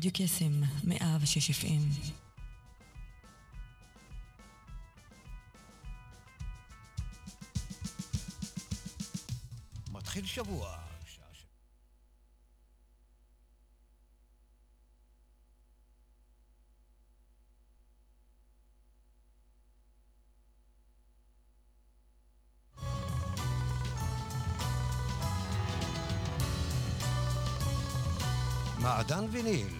רדיו קסם, מאה ושש אפים. מתחיל שבוע. מעדן ויניל,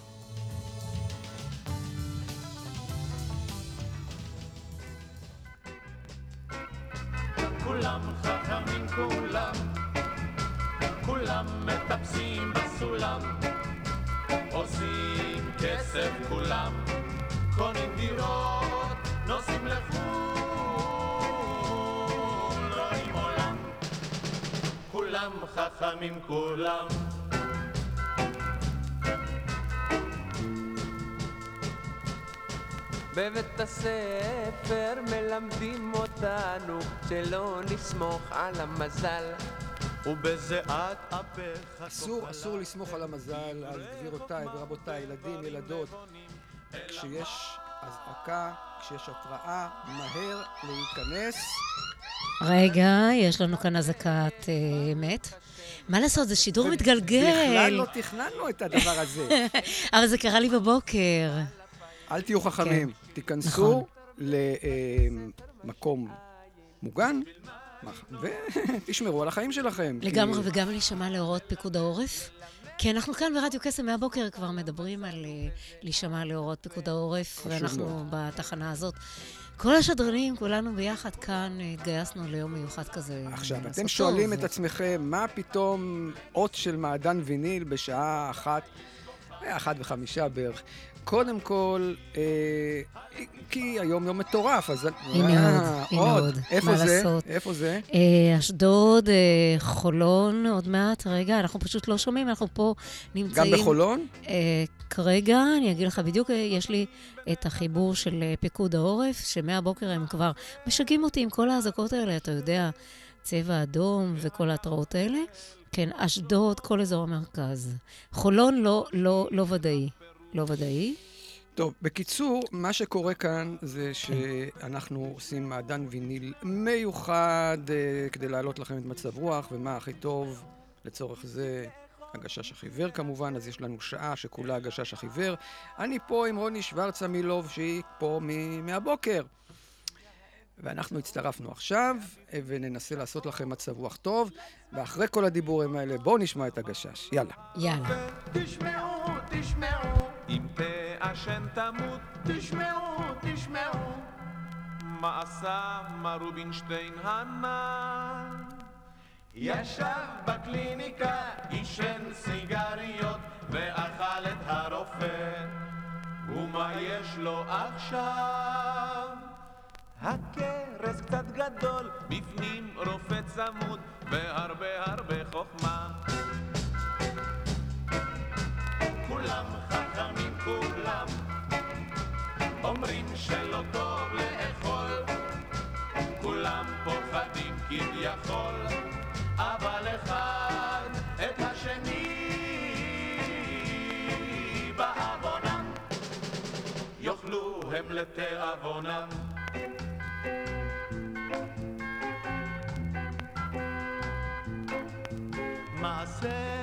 המזל ובזיעת אפיך אסור, אסור לסמוך על המזל, על גבירותיי ורבותיי, ילדים, ילדות. כשיש אזעקה, כשיש התראה, מהר להיכנס. רגע, יש לנו כאן אזעקת אה, אמת. מה לעשות, זה שידור מתגלגל. בכלל לא תכננו את הדבר הזה. אבל זה קרה לי בבוקר. אל תהיו חכמים, תיכנסו למקום מוגן, ותשמרו על החיים שלכם. לגמרי, וגם להישמע להוראות פיקוד העורף. כי אנחנו כאן ברדיו קסם מהבוקר כבר מדברים על להישמע להוראות פיקוד העורף, ואנחנו בתחנה הזאת. כל השדרנים, כולנו ביחד כאן התגייסנו ליום מיוחד כזה. עכשיו, אתם שואלים את עצמכם, מה פתאום אות של מעדן ויניל בשעה אחת, אחת וחמישה בערך. קודם כל, אה, כי היום יום מטורף, אז... הנה אה, עוד, הנה עוד. איפה זה? לעשות? איפה זה? אה, אשדוד, אה, חולון, עוד מעט. רגע, אנחנו פשוט לא שומעים, אנחנו פה נמצאים... גם בחולון? אה, כרגע, אני אגיד לך בדיוק, יש לי את החיבור של פיקוד העורף, שמהבוקר הם כבר משגעים אותי עם כל האזעקות האלה, אתה יודע, צבע אדום וכל ההתראות האלה. כן, אשדוד, כל אזור המרכז. חולון לא, לא, לא ודאי. לא ודאי. טוב, בקיצור, מה שקורה כאן זה שאנחנו עושים מעדן ויניל מיוחד uh, כדי להעלות לכם את מצב רוח, ומה הכי טוב לצורך זה הגשש החיוור כמובן, אז יש לנו שעה שכולה הגשש החיוור. אני פה עם רוני שוורץ המילוב, שהיא פה מהבוקר. ואנחנו הצטרפנו עכשיו, וננסה לעשות לכם מצב רוח טוב, ואחרי כל הדיבורים האלה, בואו נשמע את הגשש. יאללה. יאללה. תשמעו, תשמעו, אם תעשן תמות, תשמעו, תשמעו, מה עשה מר רובינשטיין הנ"ל? ישב בקליניקה, עישן סיגריות, ואכל את הרופא. ומה יש לו עכשיו? הכרס קצת גדול, בפנים רופא צמוד, והרבה הרבה חוכמה. כולם חכמים כולם, אומרים שלא טוב לאכול, כולם פוחדים כביכול, אבל אחד את השני בעוונם, יאכלו הם לתיאבונם. מעשה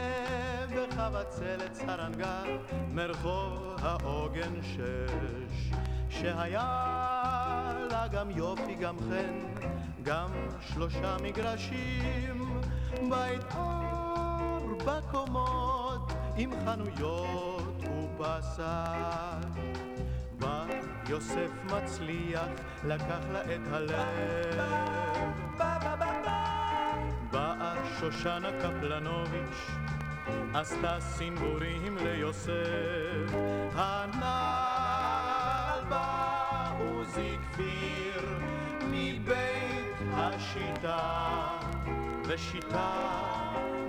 בחבצלת סרנגל מרחוב העוגן שש. שהיה לה גם יופי גם חן גם שלושה מגרשים. בית ארבע קומות עם חנויות ובשר בא יוסף מצליח לקח לה את הלב. באה שושנה קפלנוביץ' עשתה סינבורים ליוסף. הנעל בעוזי כפיר מבית השיטה ושיטה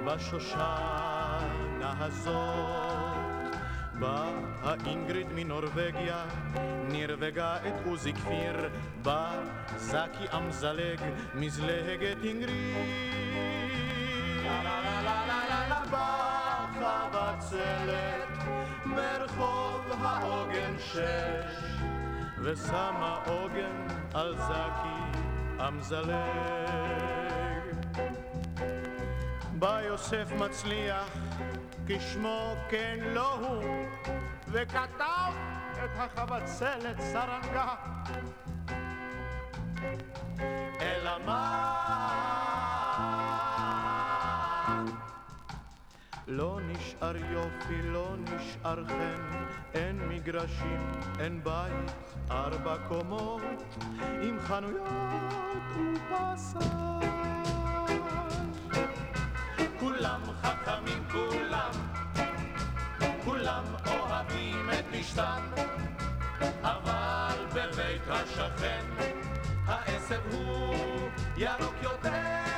בשושנה הזאת. באה האינגריד מנורבגיה, נרווגה את עוזי כפיר, בא זקי אמזלג, מזלהגת אינגריד. בחבצלת, מרחוב העוגן שש, ושמה עוגן על זקי אמזלג. בא יוסף מצליח, כשמו כן לא הוא, וכתב את החבצלת סרנגה. אלא מה? לא נשאר יופי, לא נשאר חן, אין מגרשים, אין בית, ארבע קומות, עם חנויות ובשר. כולם חכמים, כולם, כולם אוהבים את משתן, אבל בבית השכן העשב הוא ירוק יותר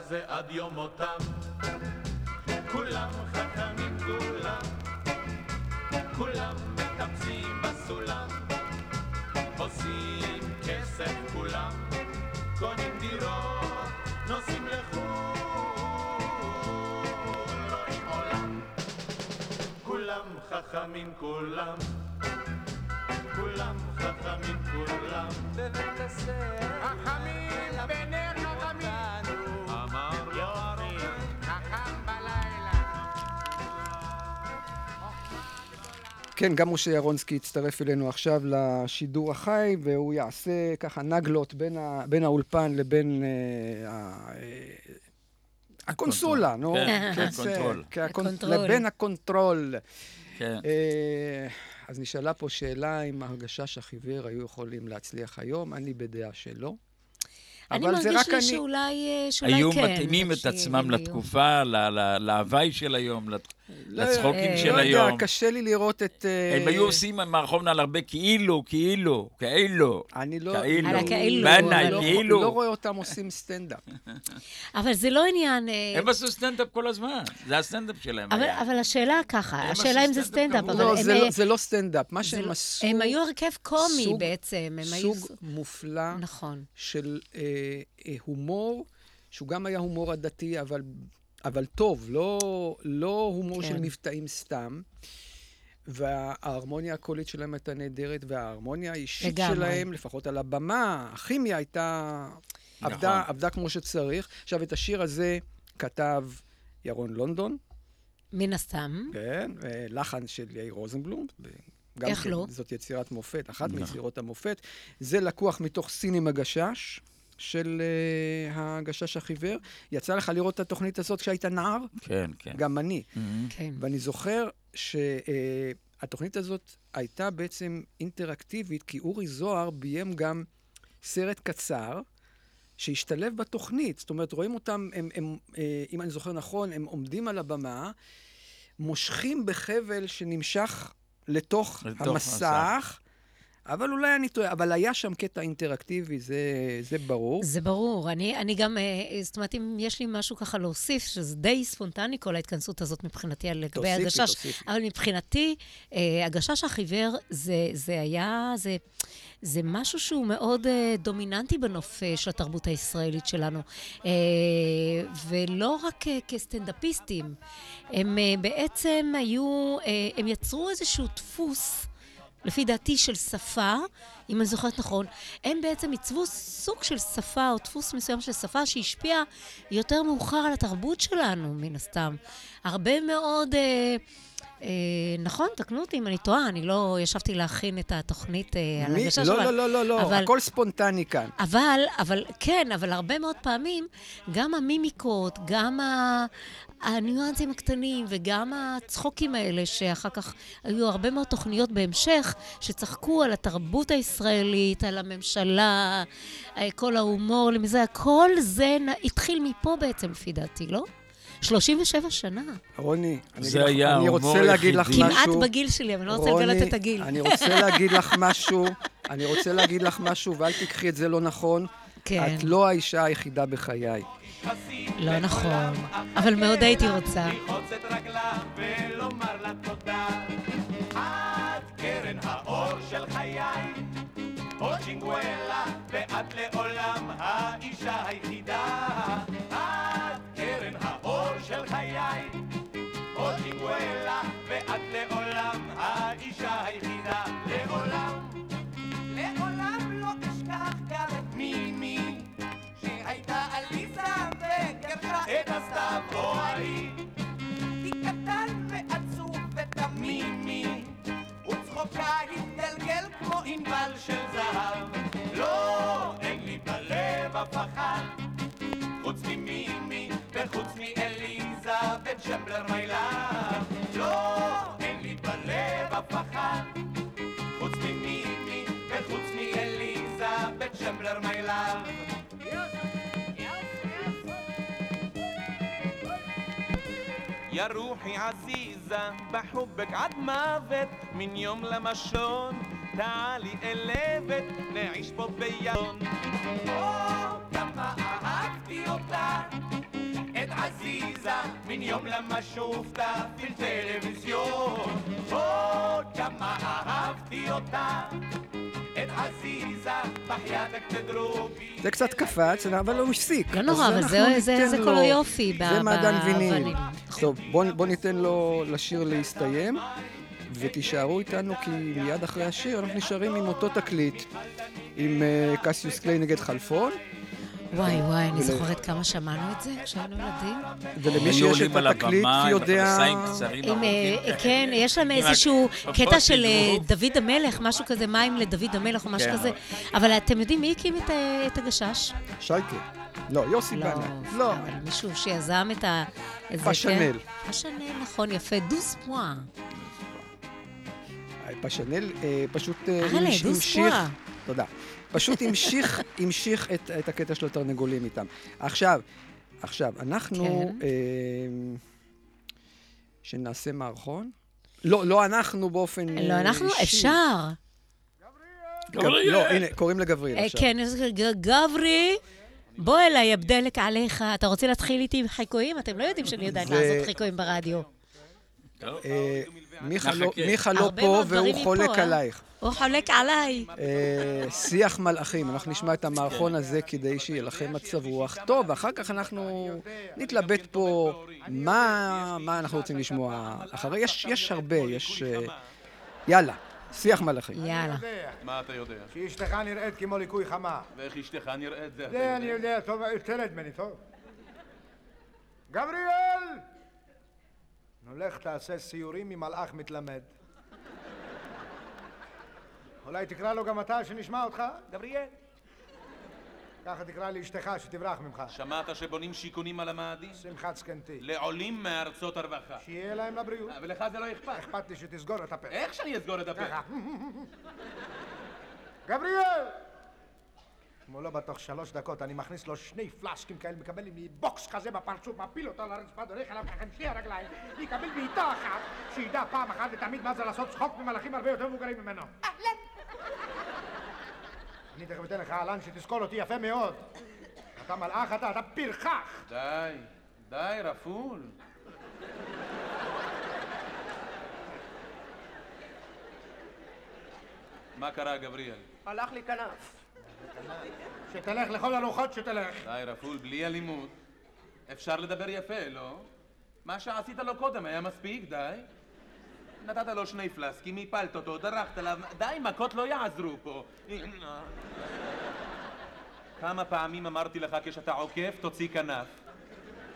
זה עד יום מותם. כולם חכמים, כולם, כולם מטפסים בסולם, עושים כסף כולם, קונים דירות, נוסעים לחו"ל, רואים עולם. כולם חכמים, כולם, כולם חכמים, כולם. בבית הספר חכמים כן, גם משה ורונסקי יצטרף אלינו עכשיו לשידור החי, והוא יעשה ככה נגלות בין, ה, בין האולפן לבין אה, ה, אה, הקונסולה, נו. כן, כן, הקונטרול. כן, הקונ- הקונטרול. לבין הקונטרול. כן. אה, אז נשאלה פה שאלה אם הגשש החיוור היו יכולים להצליח היום, אני בדעה שלא. אני אבל זה מרגיש לי אני- שאולי, אה, שאולי היו כן. מתאימים את עצמם לי- לתקופה, ל- ל- להוואי של היום, לת- לצחוקים אה, של לא יודע, היום. קשה לי לראות את... אה, הם היו עושים מערכון על הרבה כאילו, כאילו, כאילו. אני לא... כאילו. על הכאילו, לא- כאילו. לא רואה אותם עושים סטנדאפ. אבל זה לא עניין... אה, הם עשו סטנדאפ כל הזמן, זה הסטנדאפ שלהם אבל, השאלה ככה, השאלה אם זה סטנדאפ. אבל לא, הם, לא- זה לא סטנדאפ. מה זה שהם לא- עשו... הם היו הרכב קומי בעצם. סוג מופלא נכון. של הומור, שהוא גם היה הומור עדתי, אבל, אבל טוב, לא, לא הומור כן. של מבטאים סתם. וההרמוניה הקולית שלהם הייתה נהדרת, וההרמוניה האישית לגמרי. שלהם, לפחות על הבמה, הכימיה הייתה... נכון. עבדה, עבדה כמו שצריך. עכשיו, את השיר הזה כתב ירון לונדון, מן הסתם. כן, לחן של יאיר רוזנבלום. גם איך כן, לא? זאת יצירת מופת, אחת נכון. מיצירות המופת. זה לקוח מתוך סינים הגשש. של uh, הגשש החיוור. יצא לך לראות את התוכנית הזאת כשהיית נער? כן, כן. גם אני. מהמם. כן. ואני זוכר שהתוכנית הזאת הייתה בעצם אינטראקטיבית, כי אורי זוהר ביים גם סרט קצר שהשתלב בתוכנית. זאת אומרת, רואים אותם, הם, הם, אה, אם אני זוכר נכון, הם עומדים על הבמה, מושכים בחבל שנמשך לתוך, לתוך המסך. אבל אולי אני טועה, אבל היה שם קטע אינטראקטיבי, זה, זה ברור. זה ברור. אני, אני גם, אה, זאת אומרת, אם יש לי משהו ככה להוסיף, שזה די ספונטני כל ההתכנסות הזאת מבחינתי על לגבי תוסיפי, הגשש. תוסיפי. אבל מבחינתי, אה, הגשש החיוור זה, זה היה, זה, זה משהו שהוא מאוד אה, דומיננטי בנוף של התרבות הישראלית שלנו. ולא רק כסטנדאפיסטים, הם בעצם היו, הם יצרו איזשהו דפוס. לפי דעתי, של שפה, אם אני זוכרת נכון, הם בעצם עיצבו סוג של שפה, או דפוס מסוים של שפה, שהשפיע יותר מאוחר על התרבות שלנו, מן הסתם. הרבה מאוד... אה, אה, נכון, תקנו אותי אם אני טועה, אני לא ישבתי להכין את התוכנית אה, על? הגשש, לא, אבל- לא, לא, לא, לא, אבל- הכל ספונטני כאן. אבל, אבל, כן, אבל הרבה מאוד פעמים, גם המימיקות, גם ה... הניואנסים הקטנים וגם הצחוקים האלה, שאחר כך היו הרבה מאוד תוכניות בהמשך, שצחקו על התרבות הישראלית, על הממשלה, אה, כל ההומור, למזה, כל זה נ... התחיל מפה בעצם, לפי דעתי, לא? 37 שנה. רוני, אני, זה לך- אני רוצה להגיד לך היחידי. משהו. כמעט בגיל שלי, אבל אני לא רוצה לגלות את הגיל. אני רוצה להגיד לך משהו, אני רוצה להגיד לך משהו, ואל תיקחי את זה לא נכון. כן. את לא האישה היחידה בחיי. לא נכון, אבל מאוד הייתי רוצה. ללחוץ את רגליו ולומר לה תודה. את קרן האור של חיי, או צ'ינגואלה, ואת לעולם או ההיא. היא קטן ועצוב ותמימי, וצחוקה התגלגל כמו ענבל של זהב. يا روحي عزيزة بحبك عد ما فت من يوم لما شون تعالي قلبت نعيش ببيون لما عزيزة من يوم لما شوفتها في التلفزيون أوه كما أعرفتي أوتا זה קצת קפץ, אבל הוא הפסיק. לא נורא, אבל זה- זה- זה לו- כל היופי ב- זה מעדן ויניל. טוב, בוא בוא ניתן לו לשיר להסתיים, ותישארו איתנו, כי מיד אחרי השיר אנחנו נשארים עם אותו תקליט, עם אה, קסיוס קליי נגד חלפון, וואי וואי, אני זוכרת כמה שמענו את זה כשהיינו ילדים. ולמי שיש את התקליט יודע... אה, כן, כאלה. יש להם איזשהו קטע של אה. דוד המלך, משהו כזה, מים לדוד המלך או משהו כן. כזה. אבל אתם יודעים מי הקים את ה- את הגשש? שייקה. לא, יוסי לא, בנה. לא, אבל מישהו שיזם את ה... פשנל. כן? פשנל, נכון, יפה. דוס פואה. פשנל אה, פשוט אה, המשיך... פואה. תודה. פשוט המשיך, המשיך את, את הקטע של התרנגולים איתם. עכשיו, עכשיו, אנחנו... כן. אה, שנעשה מערכון? לא, לא אנחנו באופן אה, לא, אנחנו, אישי. אפשר. גב- לא, הנה, קוראים לגבריאל אה, עכשיו. כן, גברי, בוא אליי, אבדלק עליך. אתה רוצה להתחיל איתי עם חיקויים? אתם לא יודעים שאני יודעת לעשות חיקויים ברדיו. אה, מיכה לא-. מיכה לא פה והוא חולק? עלייך. הוא חולק עליי. אה, שיח מלאכים, אנחנו נשמע את המערכון הזה כדי שיהיה לכם מצב רוח טוב, ואחר כך אנחנו נתלבט פה מה, מה אנחנו רוצים לשמוע אחרי. יש, יש הרבה, יש... אה, יאללה, שיח מלאכים. יאללה. מה אתה יודע? שאשתך נראית כמו ליקוי חמה. ואיך אשתך נראית זה? אתה זה אני יודע, טוב, תרד ממני, טוב? גבריאל! נו, לך תעשה סיורים עם מלאך מתלמד. אולי תקרא לו גם אתה, שנשמע אותך? גבריאל. ככה תקרא לאשתך, שתברח ממך. שמעת שבונים שיכונים על המאדים? שמחת זקנתי. לעולים מארצות הרווחה. שיהיה להם לבריאות. אה, ולך זה לא אכפת. אכפת לי שתסגור את הפה. איך שאני אסגור את הפה? ככה. גבריאל! כמו לא בתוך שלוש דקות, אני מכניס לו שני פלאסקים כאלה, מקבל לי בוקס כזה בפרצוף, מפיל אותו על הרצפה, דורך עליו ככה עם שתי הרגליים, יקבל בעיטה אחת, שידע פעם אחת ותמיד מה זה לעשות צחוק ממלאכים הרבה יותר מבוגרים ממנו. אני תכף אתן לך אהלן שתזכור אותי יפה מאוד. אתה מלאך אתה, אתה פרחח! די, די, רפול. מה קרה, גבריאל? הלך לי כנף. שתלך לכל הרוחות שתלך. די, רפול, בלי אלימות. אפשר לדבר יפה, לא? מה שעשית לו קודם היה מספיק, די. נתת לו שני פלסקים, הפלת אותו, דרכת עליו, די, מכות לא יעזרו פה. כמה פעמים אמרתי לך כשאתה עוקף, תוציא כנף.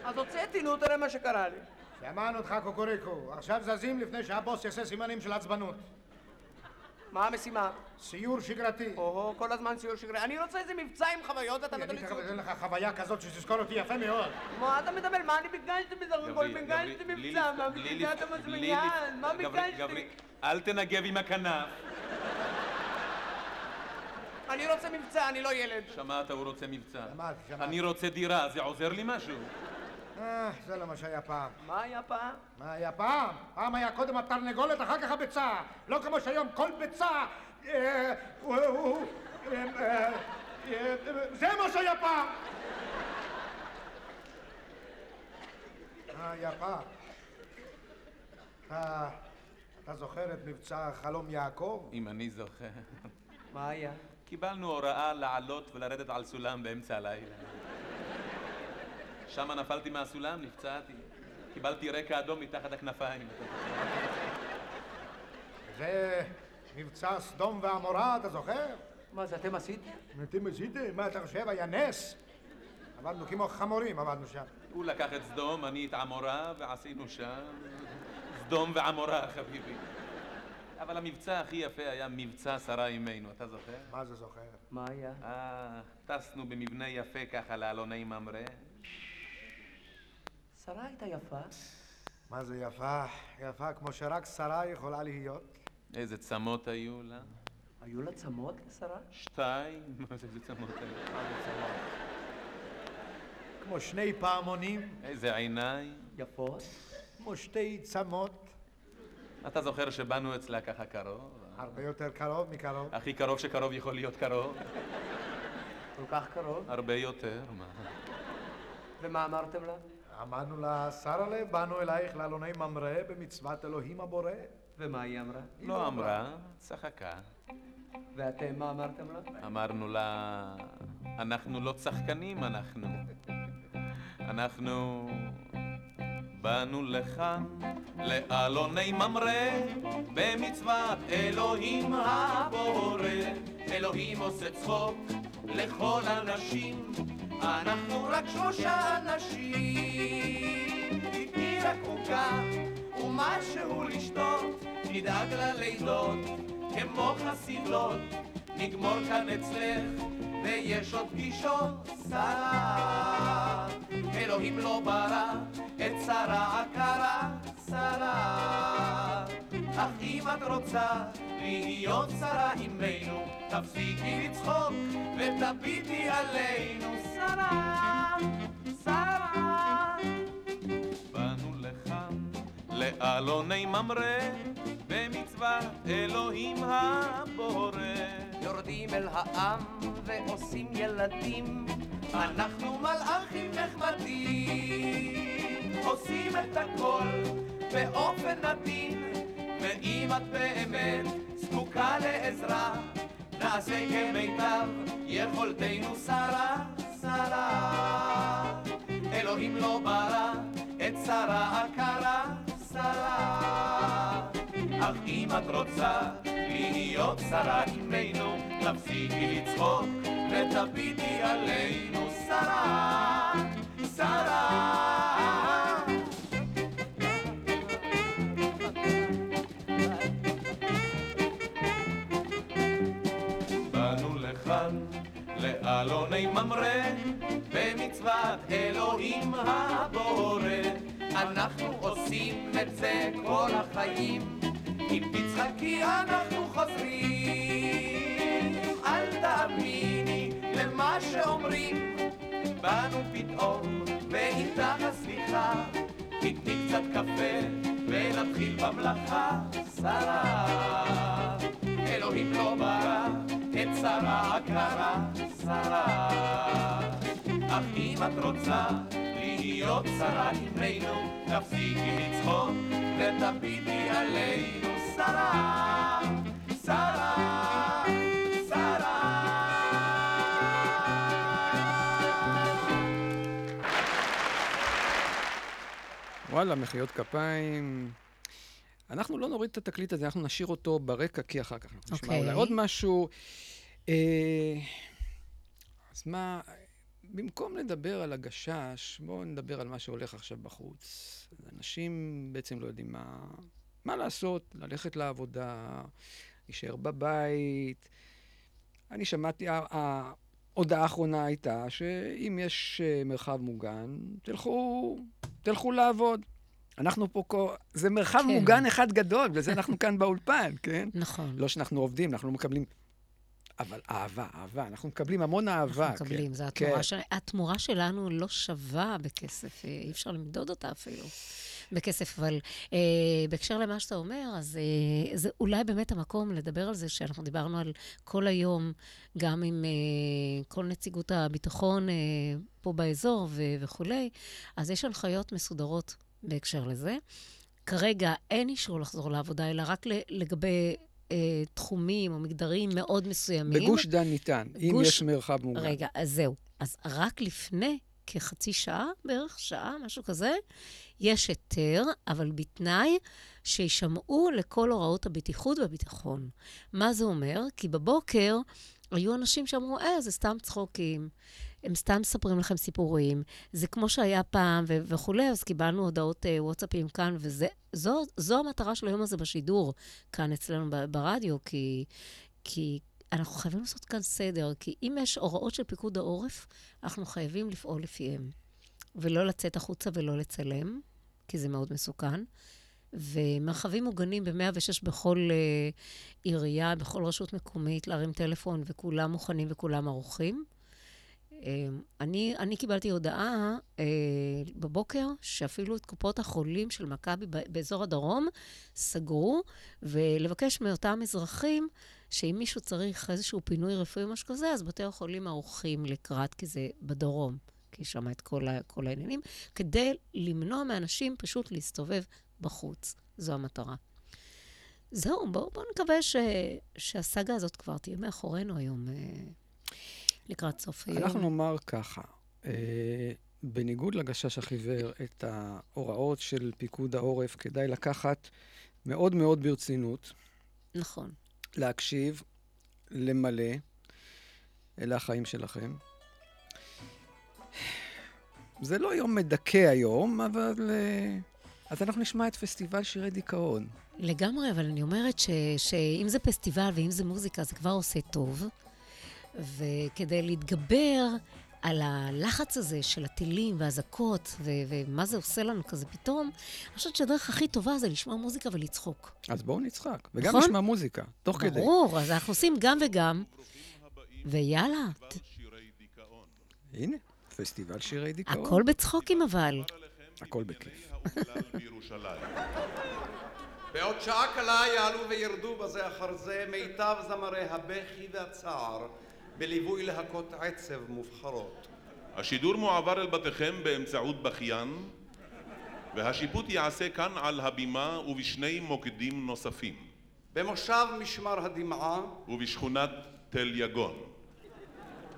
אז הוצאתי, נו, תראה מה שקרה לי. שמענו אותך קוקוריקו, עכשיו זזים לפני שהבוס יעשה סימנים של עצבנות. מה המשימה? סיור שגרתי. או, כל הזמן סיור שגרי. אני רוצה איזה מבצע עם חוויות, אתה נותן אני לי תכף סיור. אתן לך חוויה כזאת שתזכור אותי יפה מאוד. מה אתה מדבר? מה אני ביקשתי בסך הכל? ביקשתי מבצע, מה בלי ביקשת לפ- בלי מצוין? לפ- מה ביקשתי? אל תנגב עם הכנף. אני רוצה מבצע, אני לא ילד. שמעת, הוא רוצה מבצע. שמעתי, שמעתי. אני רוצה דירה, זה עוזר לי משהו? אה, זה לא מה שהיה פעם. מה היה פעם? מה היה פעם? פעם היה קודם התרנגולת, אחר כך הביצה. לא כמו שהיום כל ביצה... אה, אה, אה, זה מה שהיה פעם! אה, יפה. אתה... אתה זוכר את מבצע חלום יעקב? אם אני זוכר. מה היה? קיבלנו הוראה לעלות ולרדת על סולם באמצע הלילה. שם נפלתי מהסולם, נפצעתי. קיבלתי רקע אדום מתחת הכנפיים. זה מבצע סדום ועמורה, אתה זוכר? מה זה אתם עשיתם? אתם עשיתם? מה אתה חושב? היה נס? עבדנו כמו חמורים, עבדנו שם. הוא לקח את סדום, אני את עמורה, ועשינו שם סדום ועמורה, חביבי. אבל המבצע הכי יפה היה מבצע שרה אימנו, אתה זוכר? מה זה זוכר? מה היה? אה, טסנו במבנה יפה ככה לאלוני ממרא. שרה הייתה יפה. מה זה יפה? יפה כמו שרק שרה יכולה להיות. איזה צמות היו לה? היו לה צמות לשרה? שתיים? מה זה איזה צמות היו? כמו שני פעמונים, איזה עיניים? יפות? כמו שתי צמות, אתה זוכר שבאנו אצלה ככה קרוב? הרבה יותר קרוב מקרוב. הכי קרוב שקרוב יכול להיות קרוב? כל כך קרוב? הרבה יותר, מה? ומה אמרתם לה? אמרנו לה, שרה'לה, באנו אלייך לאלוני ממרא במצוות אלוהים הבורא. ומה היא אמרה? היא לא אמרה, צחקה. ואתם, מה אמרתם לה? אמרנו לה, אנחנו לא צחקנים, אנחנו. אנחנו באנו לכאן, לאלוני ממרא, במצוות אלוהים הבורא. אלוהים עושה צחוק לכל הנשים, אנחנו רק שלושה אנשים. תתני רק עוגה ומשהו לשתות, נדאג ללילות כמו חסידות, נגמור כאן אצלך ויש עוד פגישות, שרה. אלוהים לא ברא את שרה עקרה, שרה. אך אם את רוצה להיות שרה עמנו, תפסיקי לצחוק ותביטי עלינו, שרה, שרה. באנו לכאן, לאלוני ממרא, במצוות אלוהים הבורא. יורדים אל העם ועושים ילדים, אנחנו מלאכים נחמדים, עושים את הכל באופן עדין, ואם את באמת זקוקה לעזרה, נעשה כמיטב יכולתנו שרה, שרה. אלוהים לא ברא את שרה עקרה, שרה. אך אם את רוצה להיות שרה עמנו, תפסיקי לצחוק ותביטי עלינו, שרה, שרה. לאלוני ממרא, במצוות אלוהים הבורא. אנחנו עושים את זה כל החיים, אם תצחקי אנחנו חוזרים. אל תאמיני למה שאומרים, באנו פתאום ואיתך הסליחה. תתני קצת קפה ונתחיל במלאכה, שרה. אלוהים לא ברא את שרה עקרה, שרה. אך אם את רוצה להיות שרה עמנו, תפסיקי לצחוק ותביטי עלינו, שרה, שרה, שרה. וואלה, מחיאות כפיים. אנחנו לא נוריד את התקליט הזה, אנחנו נשאיר אותו ברקע, כי אחר כך אנחנו נשמע אוקיי. אולי עוד משהו. אה, אז מה, במקום לדבר על הגשש, בואו נדבר על מה שהולך עכשיו בחוץ. אנשים בעצם לא יודעים מה, מה לעשות, ללכת לעבודה, להישאר בבית. אני שמעתי, ההודעה האחרונה הייתה שאם יש אה, מרחב מוגן, תלכו, תלכו לעבוד. אנחנו פה, כל- זה מרחב כן. מוגן אחד גדול, וזה אנחנו כאן באולפן, כן? נכון. לא שאנחנו עובדים, אנחנו מקבלים... אבל אהבה, אהבה, אנחנו מקבלים המון אהבה. אנחנו מקבלים, כן. זו כן. התמורה, ש... התמורה שלנו לא שווה בכסף, אה, אי אפשר למדוד אותה אפילו בכסף, אבל אה, בהקשר למה שאתה אומר, אז אה, זה אולי באמת המקום לדבר על זה, שאנחנו דיברנו על כל היום, גם עם אה, כל נציגות הביטחון אה, פה באזור ו- וכולי, אז יש הנחיות מסודרות בהקשר לזה. כרגע אין אישור לחזור לעבודה, אלא רק לגבי אה, תחומים או מגדרים מאוד מסוימים. בגוש דן ניתן, גוש... אם יש מרחב מוגן. רגע, אז זהו. אז רק לפני כחצי שעה, בערך שעה, משהו כזה, יש היתר, אבל בתנאי שישמעו לכל הוראות הבטיחות והביטחון. מה זה אומר? כי בבוקר היו אנשים שאמרו, אה, זה סתם צחוקים. הם סתם מספרים לכם סיפורים. זה כמו שהיה פעם ו- וכולי, אז קיבלנו הודעות uh, וואטסאפים כאן, וזו המטרה של היום הזה בשידור, כאן אצלנו ב- ברדיו, כי, כי אנחנו חייבים לעשות כאן סדר, כי אם יש הוראות של פיקוד העורף, אנחנו חייבים לפעול לפיהם. ולא לצאת החוצה ולא לצלם, כי זה מאוד מסוכן. ומרחבים מוגנים ב-106 בכל uh, עירייה, בכל רשות מקומית, להרים טלפון, וכולם מוכנים וכולם ערוכים. Uh, אני, אני קיבלתי הודעה uh, בבוקר שאפילו את קופות החולים של מכבי באזור הדרום סגרו, ולבקש מאותם אזרחים שאם מישהו צריך איזשהו פינוי רפואי או משהו כזה, אז בתי החולים ערוכים לקראת, כי זה בדרום, כי שם את כל, ה, כל העניינים, כדי למנוע מאנשים פשוט להסתובב בחוץ. זו המטרה. זהו, בואו בוא נקווה ש, שהסאגה הזאת כבר תהיה מאחורינו היום, אה, לקראת סוף היום. אנחנו נאמר ככה, אה, בניגוד לגשש החיוור, את ההוראות של פיקוד העורף כדאי לקחת מאוד מאוד ברצינות. נכון. להקשיב, למלא. אלה החיים שלכם. זה לא יום מדכא היום, אבל... אה, אז אנחנו נשמע את פסטיבל שירי דיכאון. לגמרי, אבל אני אומרת ש, שאם זה פסטיבל ואם זה מוזיקה, זה כבר עושה טוב. וכדי להתגבר על הלחץ הזה של הטילים והאזעקות, ו- ומה זה עושה לנו כזה פתאום, אני חושבת שהדרך הכי טובה זה לשמוע מוזיקה ולצחוק. אז בואו נצחק, וגם נכון? נשמע מוזיקה, תוך ברור, כדי. ברור, אז אנחנו עושים גם וגם, ויאללה. הנה, פסטיבל שירי דיכאון. הכל בצחוקים אבל. הכל בכיף. בעוד שעה קלה יעלו וירדו בזה אחר זה מיטב זמרי הבכי והצער בליווי להקות עצב מובחרות. השידור מועבר אל בתיכם באמצעות בכיין והשיפוט ייעשה כאן על הבימה ובשני מוקדים נוספים. במושב משמר הדמעה. ובשכונת תל יגון.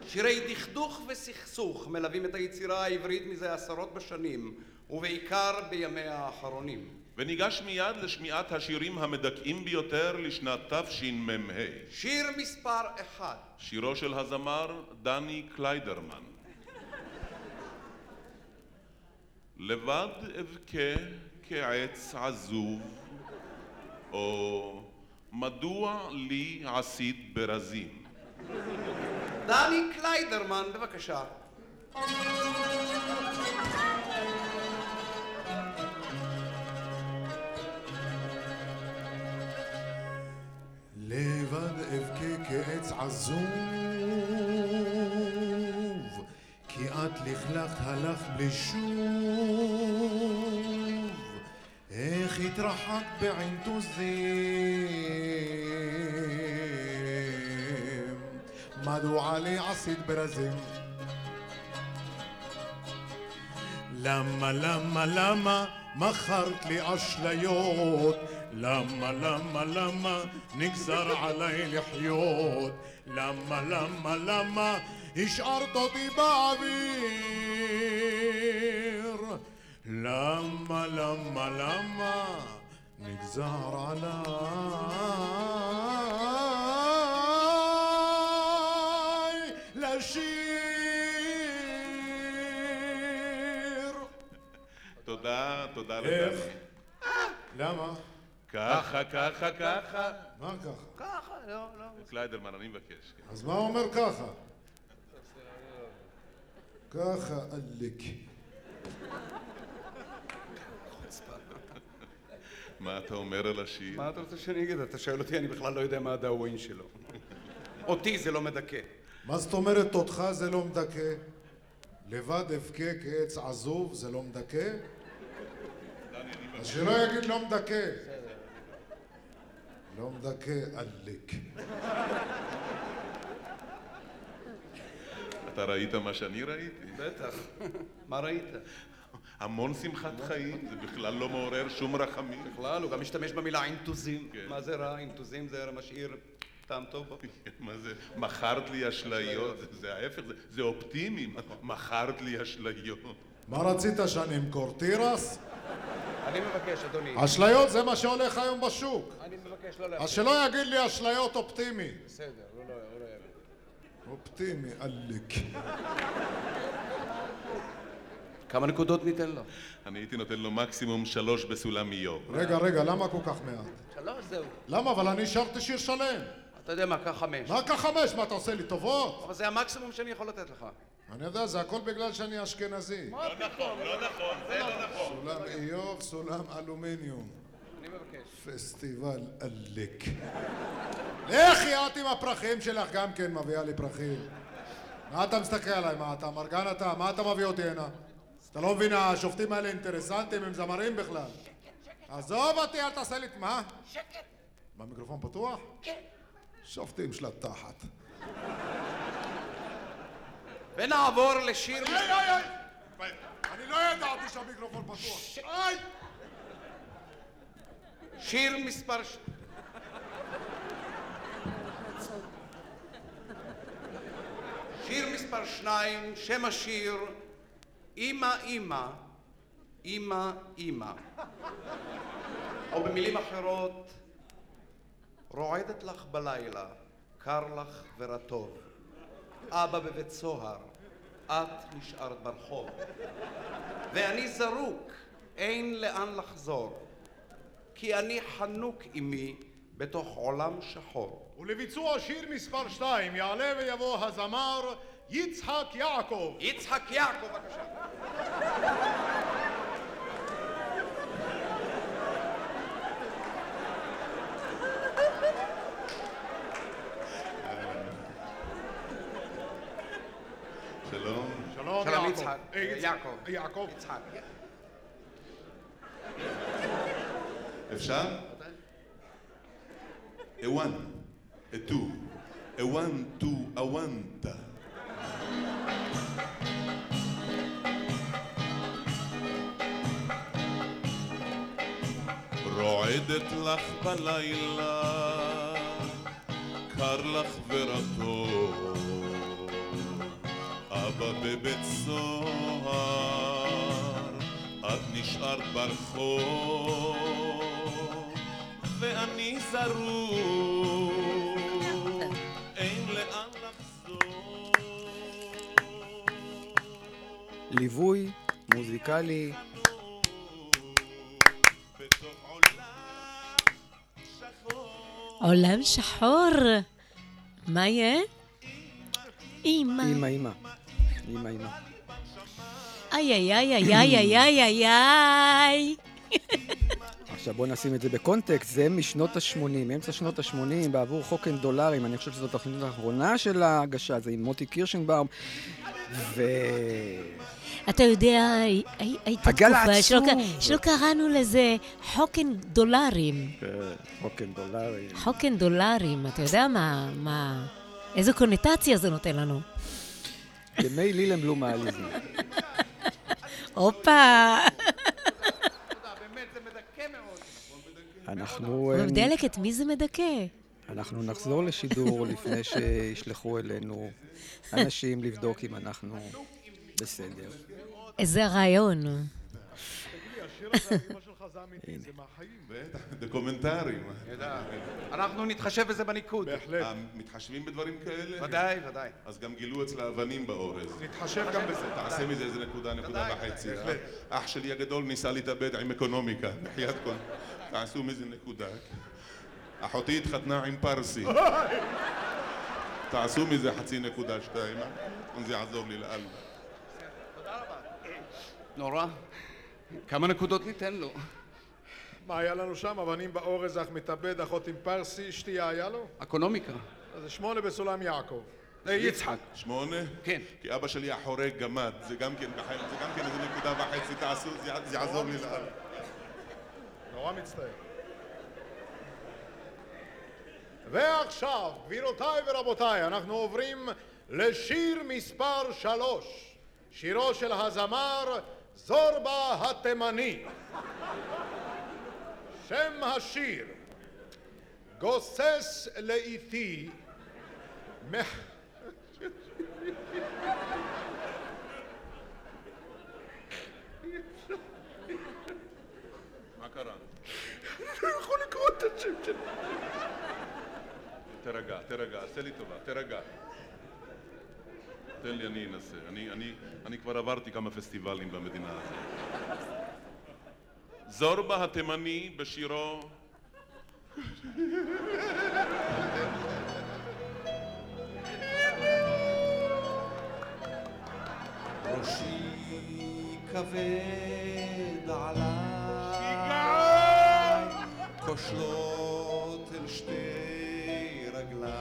שירי דכדוך וסכסוך מלווים את היצירה העברית מזה עשרות בשנים ובעיקר בימיה האחרונים וניגש מיד לשמיעת השירים המדכאים ביותר לשנת תשמ"ה. שיר מספר אחד. שירו של הזמר דני קליידרמן. לבד אבכה כעץ עזוב, או מדוע לי עשית ברזים? דני קליידרמן, בבקשה. לבד אבכה כעץ עזוב, כי את לכלכת הלכת בלי שוב, איך התרחקת בעין תוזים, מדוע לי עשית ברזים? למה, למה, למה מכרת לי אשליות? למה, למה, למה נגזר עליי לחיות? למה, למה, למה השארת אותי באוויר? למה, למה, למה נגזר עליי תודה, תודה איך? למה? ככה, ככה, ככה. מה ככה? ככה, לא, לא. קליידרמן, אני מבקש. אז מה אומר ככה? ככה עלק. מה אתה אומר על השיר? מה אתה רוצה שאני אגיד? אתה שואל אותי, אני בכלל לא יודע מה הדאווין שלו. אותי זה לא מדכא. מה זאת אומרת אותך זה לא מדכא? לבד אבכה כעץ עזוב זה לא מדכא? אז שלא יגיד לא מדכא. לא מדכא עלק. אתה ראית מה שאני ראיתי? בטח. מה ראית? המון שמחת חיים, זה בכלל לא מעורר שום רחמים. בכלל, הוא גם משתמש במילה אינטוזים. מה זה רע? אינטוזים זה משאיר טעם טוב בו. מה זה, מכרת לי אשליות, זה- ההפך, זה אופטימי, מכרת לי אשליות. מה רצית שאני אמכור? תירס? אני מבקש, אדוני. אשליות זה מה שהולך היום בשוק. אני מבקש לא אז להפריע. שלא יגיד לי אשליות אופטימי. בסדר, לא, לא, לא יגיד. אופטימי, עלק. כמה נקודות ניתן לו? אני הייתי נותן לו מקסימום שלוש בסולם איוב. רגע, רגע, למה כל כך מעט? שלוש, זהו. למה? אבל אני שרתי שיר שלם. אתה יודע מה, קח חמש. מה קח חמש? מה, אתה עושה לי טובות? אבל זה המקסימום שאני יכול לתת לך. אני יודע, זה הכל בגלל שאני אשכנזי. לא נכון, לא נכון, זה לא נכון. סולם איוב, סולם אלומיניום. אני מבקש. פסטיבל עלק. לכי את עם הפרחים שלך גם כן מביאה לי פרחים. מה אתה מסתכל עליי? מה אתה מרגן אתה? מה אתה מביא אותי הנה? אתה לא מבין, השופטים האלה אינטרסנטים, הם זמרים בכלל. עזוב אותי, אל תעשה לי... מה? שקט. מה, מיקרופון פתוח? כן. שופטים של התחת. ונעבור לשיר... היי, היי, היי! אני לא ידעתי שהמיקרופון פתוח. שיר מספר... שיר מספר שניים, שם השיר אמא אמא, אמא אמא. או במילים אחרות, רועדת לך בלילה, קר לך ורטוב. אבא בבית סוהר, את נשארת ברחוב. ואני זרוק, אין לאן לחזור. כי אני חנוק עמי בתוך עולם שחור. ולביצוע שיר מספר 2 יעלה ויבוא הזמר יצחק יעקב. יצחק יעקב, בבקשה. שלום. שלום שלום, יעקב. יצחק. אה, יצחק. יעקב. יעקב. יצחק. אפשר? A one, a two, a one, two, a one. רועדת לך בלילה, קר לך ורטוב, בבית סוהר, את נשארת ברחוב, ואני זרוק, אין לאן לחזור. ליווי מוזיקלי, עולם שחור. מה יהיה? אמא. אימא, אימא. אימא, אימא. איי, איי, איי, איי, איי, איי, איי, איי. עכשיו בואו נשים את זה בקונטקסט, זה משנות ה-80, אמצע שנות ה-80, בעבור חוקן דולרים, אני חושב שזאת התוכנית האחרונה של ההגשה, זה עם מוטי קירשנבאום, ו... אתה יודע, הי- הי- הייתה תקופה שלא שלא קראנו לזה חוקן דולרים. חוקן דולרים. חוקן דולרים, אתה יודע מה, מה, איזו קונוטציה זה נותן לנו. ימי. הופה. באמת, זה מדכא מאוד. אנחנו... אבל אה, דלק, את מי זה מדכא? אנחנו נחזור לשידור לפני שישלחו אלינו אנשים לבדוק אם אנחנו בסדר. איזה רעיון. בטח, דוקומנטרים. אנחנו נתחשב בזה בניקוד. בהחלט. אה, מתחשבים בדברים כאלה? ודאי, ודאי. אז גם גילו אצלה אבנים באורז. נתחשב גם בזה. תעשה מזה איזה נקודה, נקודה וחצי. בהחלט. אח שלי הגדול ניסה להתאבד עם אקונומיקה, בחייאת כל. תעשו מזה נקודה. אחותי התחתנה עם פרסי. תעשו מזה חצי נקודה שתיים, זה יעזור לי לאללה. נורא. כמה נקודות ניתן לו? מה היה לנו שם? אבנים באורז, אך מתאבד, אחות עם פרסי, שתייה היה לו? אקונומיקה. אז זה שמונה בסולם יעקב. אה, יצחק. שמונה? כן. כי אבא שלי היה חורג גמד, זה גם כן בחיים, זה גם כן איזה נקודה וחצי, תעשו, זה יע- זה יעזור לי לאללה. נורא מצטער. ועכשיו, גבירותיי ורבותיי, אנחנו עוברים לשיר מספר שלוש. שירו של הזמר זורבה התימני. שם השיר גוסס לאיתי. מה קרה? לא יכול לקרוא את השם שלי. תירגע, תירגע, עשה לי טובה, תירגע. תן לי, אני אנסה. אני כבר עברתי כמה פסטיבלים במדינה הזאת. זורבה התימני בשירו ראשי כבד עליי, כושלות אל שתי רגליי.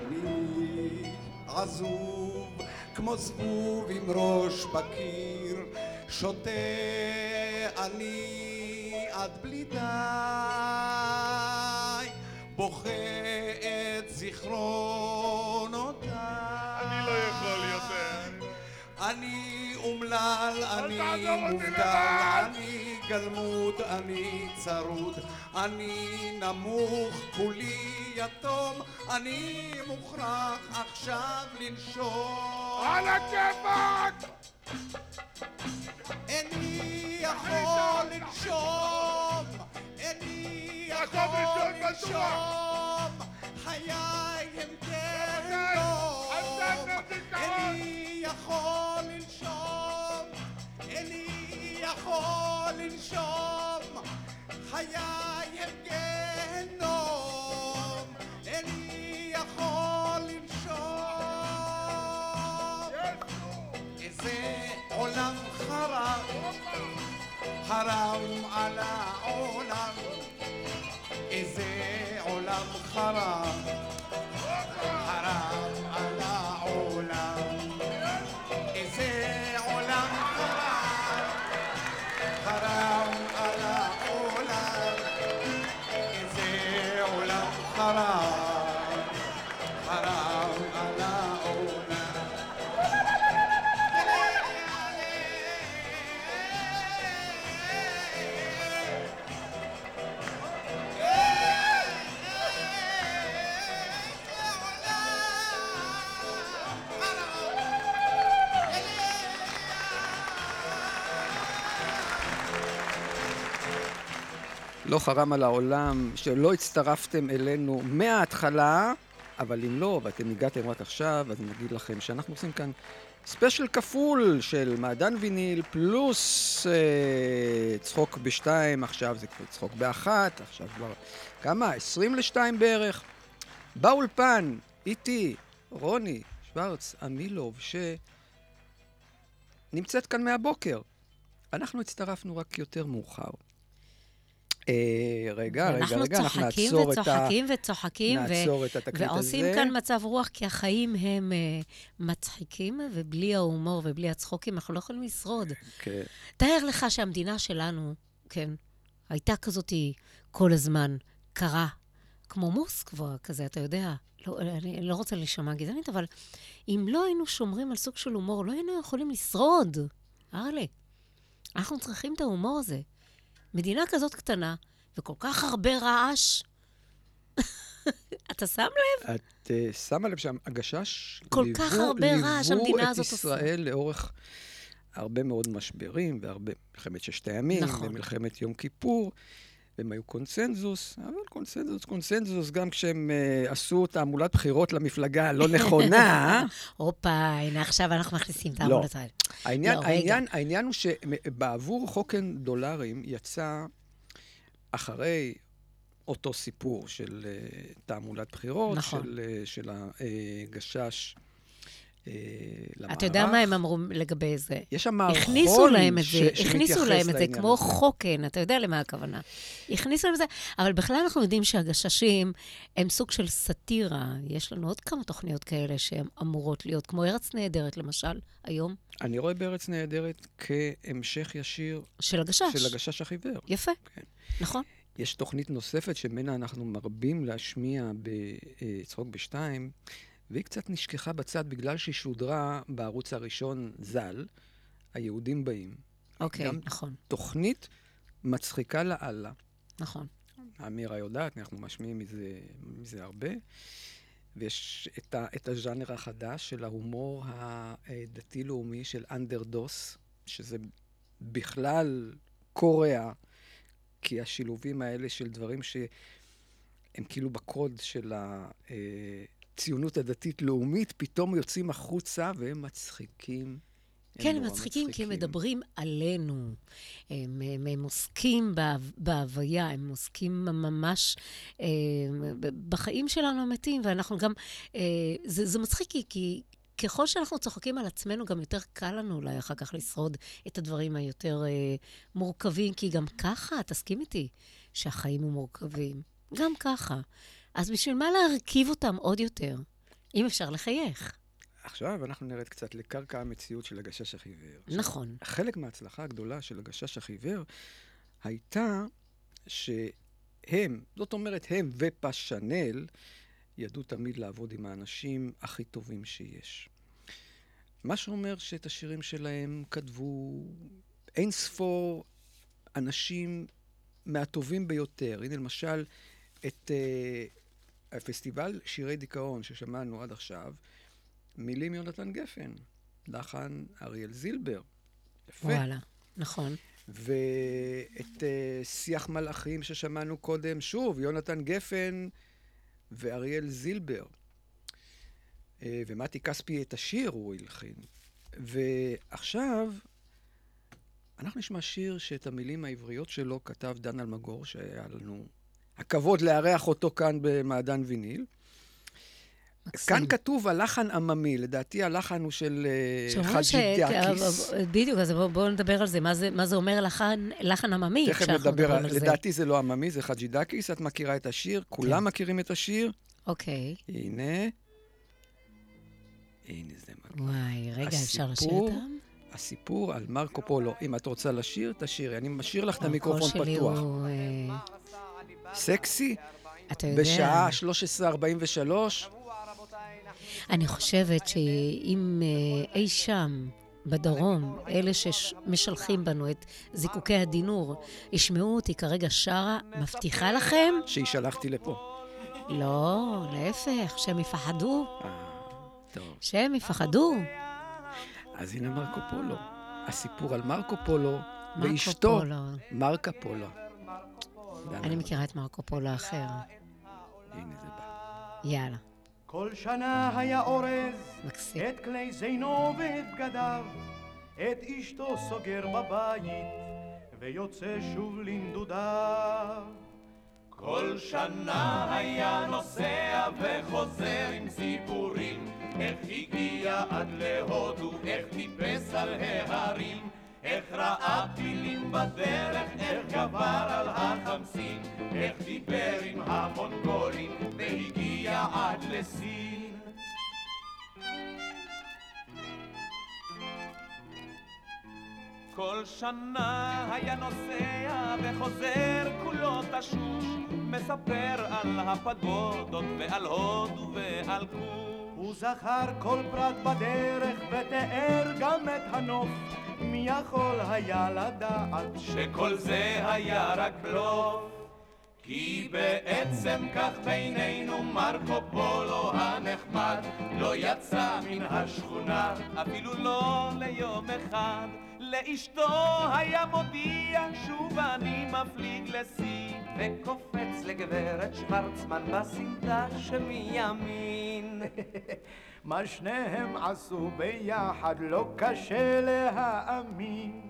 אני עזוב כמו זבוב עם ראש בקיר, שותה אני עד בלי די, בוכה את זיכרונותיי. אני לא יכול יותר. אני אומלל, אני לבד. אני גלמוד, אני צרוד, אני נמוך, כולי יתום, אני מוכרח עכשיו לנשום. על הכיפאק! איני יכול לנשום, איני יכול. לנשום, חיי הם גיהנום, איני יכול לנשום, איני יכול לנשום, חיי הם גיהנום, חרב על העולם. איזה עולם חרב חרם על העולם, שלא הצטרפתם אלינו מההתחלה, אבל אם לא, ואתם הגעתם רק עכשיו, אז נגיד לכם שאנחנו עושים כאן ספיישל כפול של מעדן ויניל, פלוס אה, צחוק בשתיים, עכשיו זה כבר צחוק באחת, עכשיו כבר כמה? עשרים לשתיים בערך. באולפן, איתי, רוני שוורץ, אמילוב, שנמצאת כאן מהבוקר. אנחנו הצטרפנו רק יותר מאוחר. אה, רגע, רגע, רגע, אנחנו צוחקים נעצור את ה... וצוחקים וצוחקים, ו- נעצור את התקליט ועושים הזה. כאן מצב רוח, כי החיים הם uh, מצחיקים, ובלי ההומור ובלי הצחוקים אנחנו לא יכולים לשרוד. כן. תאר לך שהמדינה שלנו, כן, הייתה כזאת כל הזמן, קרה, כמו מוסקבה כזה, אתה יודע. לא, אני לא רוצה להישמע גזענית, אבל אם לא היינו שומרים על סוג של הומור, לא היינו יכולים לשרוד. ארלה, אנחנו צריכים את ההומור הזה. מדינה כזאת קטנה, וכל כך הרבה רעש. אתה שם לב? את uh, שמה לב שהגשש כל כך הרבה רעש המדינה הזאת ליוו עושה. את ישראל לאורך הרבה מאוד משברים, והרבה, מלחמת ששת הימים, נכון. ומלחמת יום כיפור, והם היו קונצנזוס, אבל קונצנזוס, קונצנזוס, גם כשהם uh, עשו תעמולת בחירות למפלגה הלא נכונה, הופה, הנה עכשיו אנחנו מכניסים לא. העמוד הזה. העניין, לא. העניין, העניין הוא שבעבור חוקן דולרים יצא אחרי אותו סיפור של uh, תעמולת בחירות, נכון. של, uh, של הגשש uh, למערך. אתה יודע מה הם אמרו לגבי זה? יש שם מערכון הכניסו להם את זה, הכניסו להם את זה כמו. חוקן, אתה יודע למה הכוונה. הכניסו להם את זה, אבל בכלל אנחנו יודעים שהגששים הם סוג של סאטירה. יש לנו עוד כמה תוכניות כאלה שהן אמורות להיות, כמו ארץ נהדרת, למשל, היום, אני רואה בארץ נהדרת כהמשך ישיר של הגשש. של הגשש החיוור. יפה, כן. נכון. יש תוכנית נוספת שממנה אנחנו מרבים להשמיע בצחוק בשתיים, והיא קצת נשכחה בצד בגלל שהיא שודרה בערוץ הראשון ז"ל, היהודים באים. אוקיי, גם נכון. תוכנית מצחיקה לאללה. נכון. אמירה יודעת, אנחנו משמיעים מזה, מזה הרבה. ויש את, ה, את הז'אנר החדש של ההומור הדתי-לאומי של אנדרדוס, שזה בכלל קורע, כי השילובים האלה של דברים שהם כאילו בקוד של הציונות הדתית-לאומית, פתאום יוצאים החוצה והם מצחיקים. כן, הם מצחיקים כי הם מדברים עלינו. הם, הם, הם עוסקים בה, בהוויה, הם עוסקים ממש אה, בחיים שלנו המתים, ואנחנו גם... אה, זה, זה מצחיק כי, כי ככל שאנחנו צוחקים על עצמנו, גם יותר קל לנו אולי אחר כך לשרוד את הדברים היותר אה, מורכבים, כי גם ככה, תסכים איתי, שהחיים הם מורכבים. גם ככה. אז בשביל מה להרכיב אותם עוד יותר, אם אפשר לחייך? עכשיו אנחנו נרד קצת לקרקע המציאות של הגשש החיוור. נכון. חלק מההצלחה הגדולה של הגשש החיוור הייתה שהם, זאת אומרת הם ופאשנל, ידעו תמיד לעבוד עם האנשים הכי טובים שיש. מה שאומר שאת השירים שלהם כתבו אין ספור אנשים מהטובים ביותר. הנה למשל את uh, הפסטיבל שירי דיכאון ששמענו עד עכשיו, מילים יונתן גפן, לחן אריאל זילבר. יפה. וואלה, נכון. ואת uh, שיח מלאכים ששמענו קודם, שוב, יונתן גפן ואריאל זילבר. Uh, ומתי כספי את השיר הוא הלחין. ועכשיו, אנחנו נשמע שיר שאת המילים העבריות שלו כתב דן אלמגור, שהיה לנו הכבוד לארח אותו כאן במעדן ויניל. מקסים. כאן כתוב הלחן עממי, לדעתי הלחן הוא של אה, חאג'ידאקיס. בדיוק, אז בואו בוא נדבר על זה. מה זה, מה זה אומר לחן, לחן עממי תכף נדבר על זה? לדעתי זה לא עממי, זה חאג'ידאקיס. את מכירה את השיר, כולם כן. מכירים את השיר. אוקיי. הנה. הנה זה מגיע. וואי, רגע, הסיפור, אפשר לשיר אותם? הסיפור על מרקו פולו. אם את רוצה לשיר, תשירי. אני משאיר לך את המיקרופון פתוח. הוא... סקסי? אתה יודע... בשעה 13:43. אני חושבת שאם אה, אי שם בדרום, אלה שמשלחים בנו את זיקוקי הדינור, ישמעו אותי כרגע שרה, מבטיחה לכם... שישלחתי לפה. לא, להפך, שהם יפחדו. אה, טוב. שהם יפחדו. אז הנה מרקו פולו. הסיפור על מרקו פולו ואשתו, מרקה פולו. אני מכירה את מרקו פולו אחר. הנה זה בא. יאללה. כל שנה היה אורז את כלי זינו ואת בגדיו, את אשתו סוגר בבית ויוצא שוב לנדודיו. כל שנה היה נוסע וחוזר עם סיפורים איך הגיע עד להודו, איך טיפס על ההרים איך ראה פילים בדרך, איך גבר על החמסין, איך דיבר עם המונגולים והגיע עד לסין. כל שנה היה נוסע וחוזר כולו תשוש, מספר על הפגודות ועל הודו ועל כוש. הוא זכר כל פרט בדרך ותיאר גם את הנוף מי יכול היה לדעת שכל זה היה רק בלוף? כי בעצם כך בינינו מרקו פולו הנחמד לא יצא מן השכונה אפילו לא ליום אחד. לאשתו היה מודיע שוב אני מפליג לשיא וקופץ לגברת שוורצמן בסמטה שמימין מה שניהם עשו ביחד לא קשה להאמין.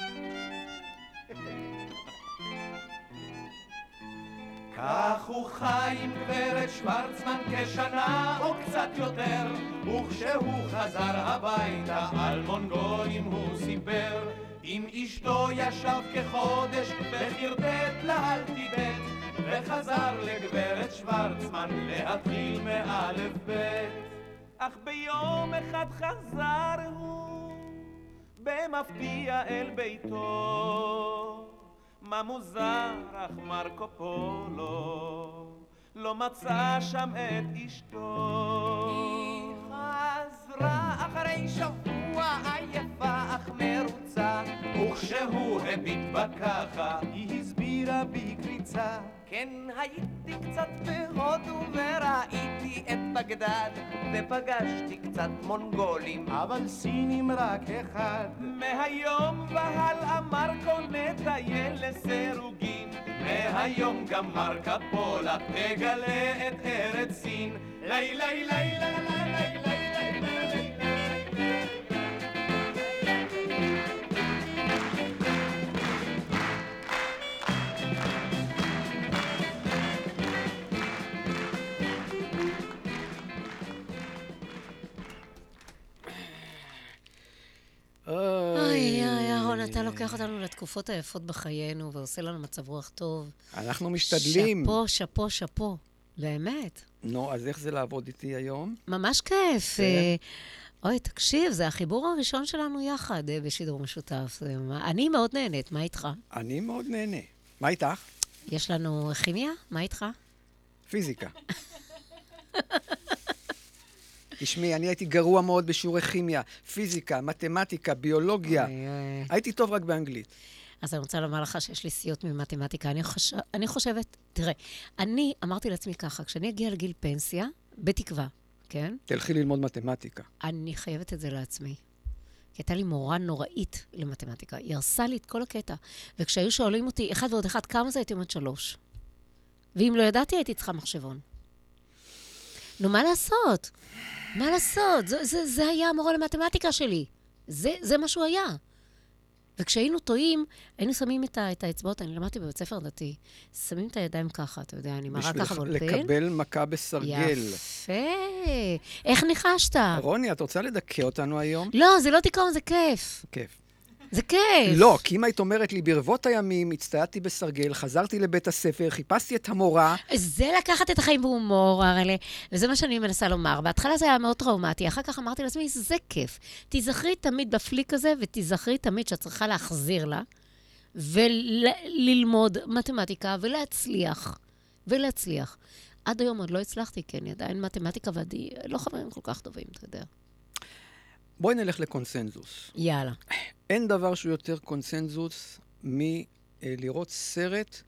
כך הוא חי עם גברת שוורצמן כשנה או קצת יותר וכשהוא חזר הביתה על מונגולים הוא סיפר עם אשתו ישב כחודש וחרטט לה אל טיבט וחזר לגברת שוורצמן להתחיל מאלף בית אך ביום אחד חזר הוא במפתיע אל ביתו מה מוזר אך מרקו פולו לא מצא שם את אשתו. חזרה אחרי שבוע עייפה אך מרוצה, וכשהוא הביט בה ככה היא הסבירה בקריצה. כן, הייתי קצת בהודו וראיתי את בגדד, ופגשתי קצת מונגולים, אבל סינים רק אחד. מהיום והלאה אמר נטייל לסירוגין. מהיום גם מרקה פולה תגלה את ארץ סין. לי לי לי לי לי לי לי אוי, אוי, אהרון, אתה לוקח אותנו לתקופות היפות בחיינו ועושה לנו מצב רוח טוב. אנחנו משתדלים. שאפו, שאפו, שאפו. באמת. נו, אז איך זה לעבוד איתי היום? ממש כיף. כן. אה, אוי, תקשיב, זה החיבור הראשון שלנו יחד אה, בשידור משותף. אני מאוד נהנית, מה איתך? אני מאוד נהנה. מה איתך? יש לנו כימיה? מה איתך? פיזיקה. תשמעי, אני הייתי גרוע מאוד בשיעורי כימיה, פיזיקה, מתמטיקה, ביולוגיה. אוי, אוי. הייתי טוב רק באנגלית. אז אני רוצה לומר לך שיש לי סיוט ממתמטיקה. אני, חוש... אני חושבת, תראה, אני אמרתי לעצמי ככה, כשאני אגיע לגיל פנסיה, בתקווה, כן? תלכי ללמוד מתמטיקה. אני חייבת את זה לעצמי. כי הייתה לי מורה נוראית למתמטיקה. היא הרסה לי את כל הקטע. וכשהיו שואלים אותי, אחד ועוד אחד, כמה זה הייתי אומרת שלוש? ואם לא ידעתי, הייתי צריכה מחשבון. נו, מה לעשות? מה לעשות? זה, זה, זה היה המורה למתמטיקה שלי. זה, זה מה שהוא היה. וכשהיינו טועים, היינו שמים את, ה, את האצבעות, אני למדתי בבית ספר דתי, שמים את הידיים ככה, אתה יודע, אני מראה בשביל ככה בולפן. לקבל מכה בסרגל. יפה. איך ניחשת? רוני, את רוצה לדכא אותנו היום? לא, זה לא דיכאון, זה כיף. כיף. זה כיף. לא, כי אם היית אומרת לי, ברבות הימים הצטיידתי בסרגל, חזרתי לבית הספר, חיפשתי את המורה, זה לקחת את החיים בהומור, הרי, וזה מה שאני מנסה לומר. בהתחלה זה היה מאוד טראומטי, אחר כך אמרתי לעצמי, זה כיף. תיזכרי תמיד בפליק הזה, ותיזכרי תמיד שאת צריכה להחזיר לה, וללמוד מתמטיקה, ולהצליח. ולהצליח. עד היום עוד לא הצלחתי, כי אני עדיין מתמטיקה ועדי לא חברים כל כך טובים, אתה יודע. בואי נלך לקונסנזוס. יאללה. אין דבר שהוא יותר קונסנזוס מלראות סרט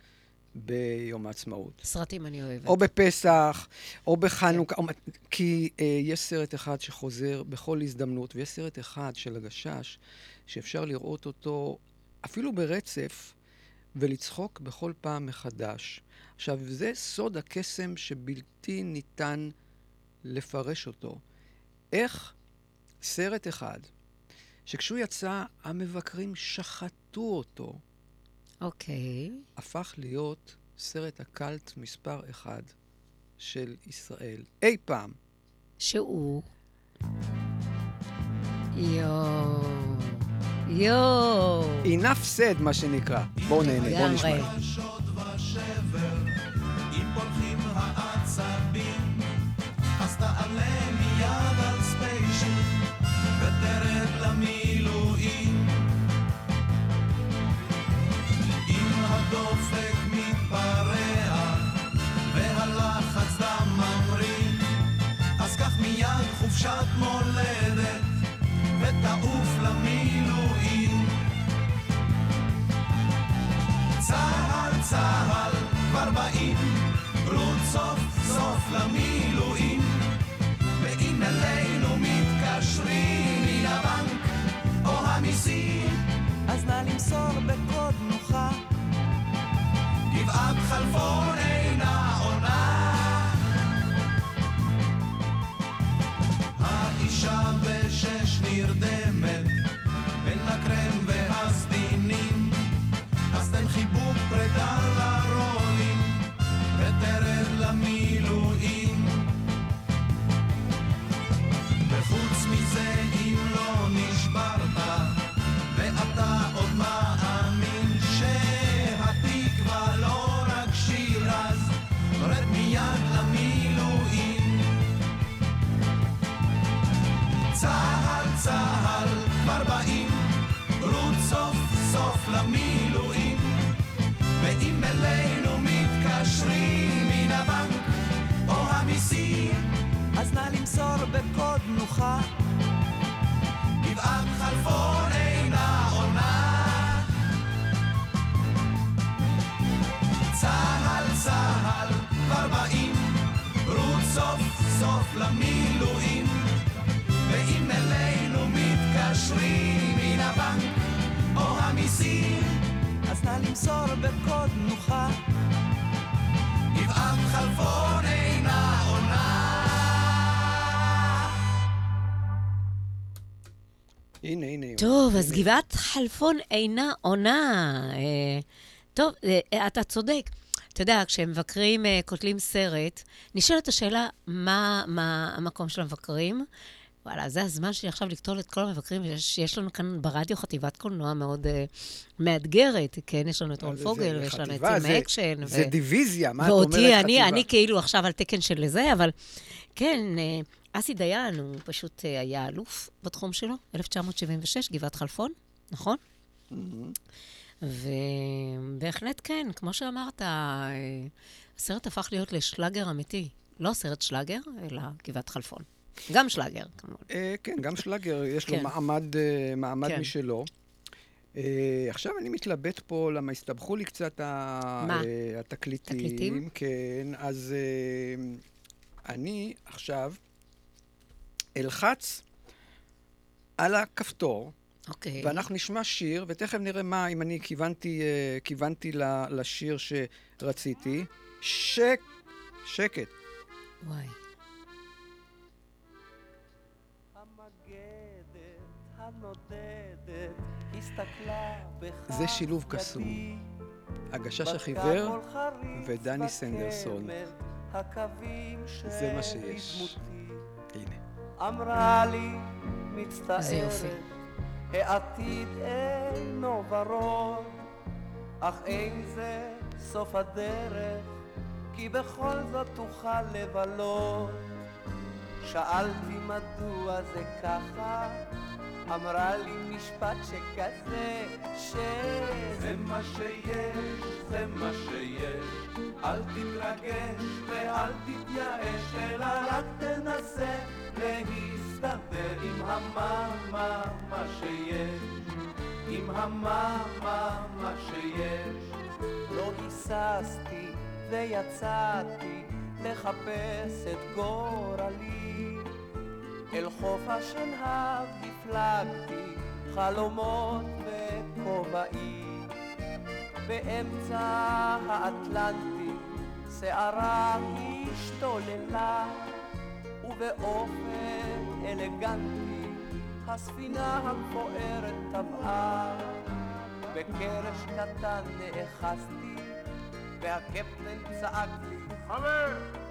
ביום העצמאות. סרטים אני אוהבת. או בפסח, או בחנוכה, או... כי אה, יש סרט אחד שחוזר בכל הזדמנות, ויש סרט אחד של הגשש, שאפשר לראות אותו אפילו ברצף, ולצחוק בכל פעם מחדש. עכשיו, זה סוד הקסם שבלתי ניתן לפרש אותו. איך סרט אחד, שכשהוא יצא, המבקרים שחטו אותו, אוקיי. הפך להיות סרט הקאלט מספר אחד של ישראל אי פעם. שהוא... יואו. יואו. enough said, מה שנקרא. בואו נהנה, בואו נשמע. חופשת מולדת, ותעוף למילואים. צהל צהל כבר באים, רות סוף סוף למילואים. ואם אלינו מתקשרים מן הבנק או המיסים, אז נא למסור בקוד נוחה. גבעת חלפון נוחה. גבעת חלפון אינה עונה. צהל צהל כבר באים, רות סוף סוף למילואים. ואם אלינו מתקשרים מן הבנק או המיסים, אז נא למסור בקוד נוחה. גבעת חלפון אינה הנה, הנה. טוב, אז גבעת חלפון אינה עונה. אה, טוב, אה, אתה צודק. אתה יודע, כשמבקרים אה, קוטלים סרט, נשאלת השאלה מה, מה המקום של המבקרים. וואלה, זה הזמן שלי עכשיו לקטול את כל המבקרים שיש יש לנו כאן ברדיו חטיבת קולנוע מאוד uh, מאתגרת, כן? יש לנו את רון פוגל, ויש לנו את זה- אקשן. זה דיוויזיה, מה את אומרת ואותי, אני, חטיבה? אני כאילו עכשיו על תקן של זה, אבל כן, אה, אסי דיין, הוא פשוט אה, היה אלוף בתחום שלו, 1976, גבעת חלפון, נכון? ובהחלט כן, כמו שאמרת, אה, הסרט הפך להיות לשלאגר אמיתי. לא סרט שלאגר, אלא גבעת חלפון. גם שלאגר, כמובן. אה, כן, גם שלאגר, יש לו כן. מעמד, כן. משלו. עכשיו אני מתלבט פה, למה הסתבכו לי קצת התקליטים. תקליטים? כן, אז אני עכשיו אלחץ על הכפתור, אוקיי. ואנחנו נשמע שיר, ותכף נראה מה, אם אני כיוונתי, אה, כיוונתי ל- לשיר שרציתי. שק... שקט. וואי. זה שילוב קסום. הגשש החיוור ודני סנדרסון. זה מה שיש. אמרה לי. מצטערת העתיד אינו ורוד אך אין זה סוף הדרך כי בכל זאת תוכל לבלות שאלתי מדוע זה ככה אמרה לי משפט שכזה ש... זה מה שיש, זה מה שיש. אל תתרגש ואל תתייאש, אלא רק תנסה להסתדר עם המה מה שיש. עם המה מה מה שיש. לא היססתי ויצאתי לחפש את גורלי אל חוף השנהב הפלגתי חלומות וכובעי באמצע האטלנטי שערה השתוללה ובאופן אלגנטי הספינה המפוארת טבעה בקרש קטן נאחזתי והקפטן צעק לי חבר!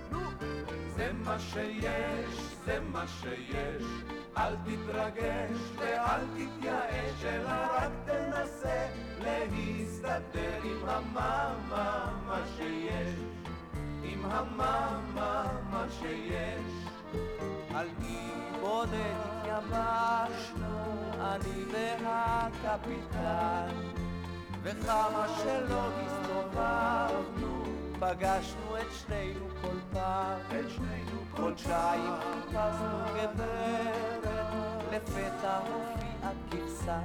זה מה שיש, זה מה שיש. אל תתרגש ואל תתייאש, אלא רק תנסה להסתדר עם המה מה שיש. עם המה מה שיש. על אי בודד התייבשנו, אני והקפיטן, וכמה שלא הסתובבנו, פגשנו את שנינו כל פעם. את שנינו חודשיים חיפשנו גברת, לפתע הופיעה כבשה.